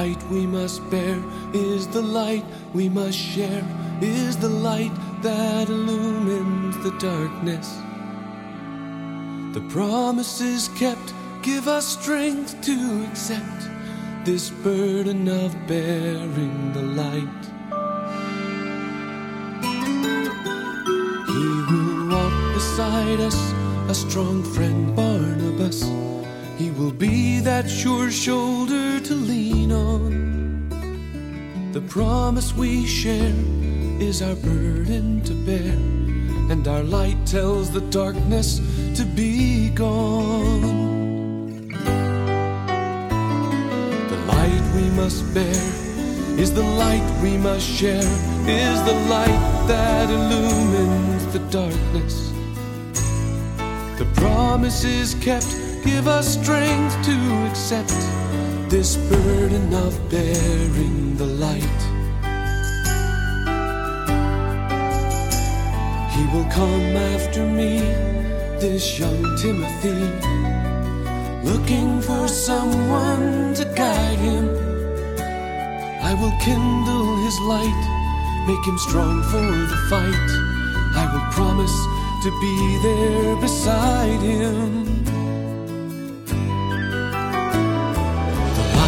light we must bear is the light we must share, is the light that illumines the darkness. The promises kept give us strength to accept this burden of bearing the light. He will walk beside us, a strong friend, Barnabas. He will be that sure shoulder. The promise we share is our burden to bear, and our light tells the darkness to be gone. The light we must bear is the light we must share, is the light that illumines the darkness. The promise is kept, give us strength to accept this burden of bearing the light. He will come after me, this young Timothy, looking for someone to guide him. I will kindle his light, make him strong for the fight. I will promise to be there beside him.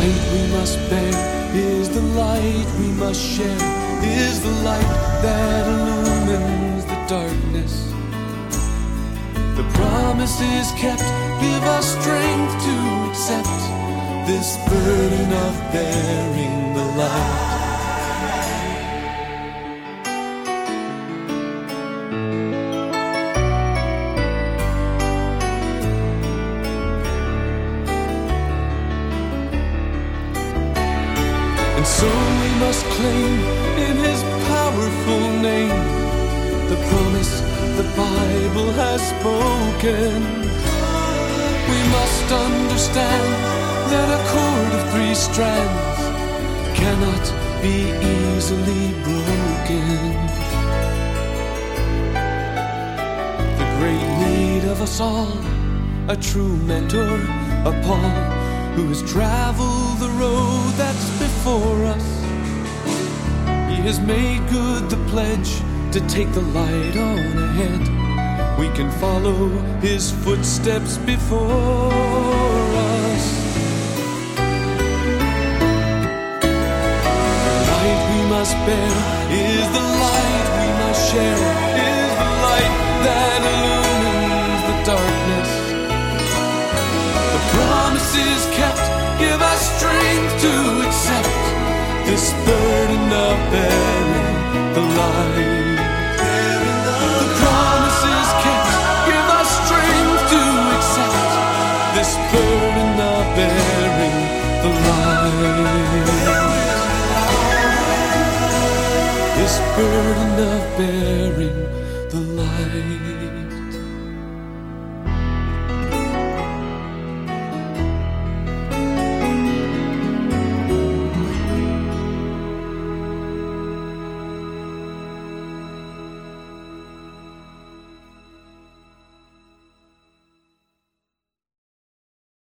Light we must bear is the light we must share, is the light that illumines the darkness. The promise is kept, give us strength to accept this burden of bearing the light. And so we must claim in his powerful name the promise the Bible has spoken. We must understand that a cord of three strands cannot be easily broken. The great need of us all, a true mentor, a Paul who has traveled the road that's before us. He has made good the pledge to take the light on ahead. We can follow his footsteps before bearing the light. The promises kept give us strength to accept this burden of bearing the light. This burden of bearing the light.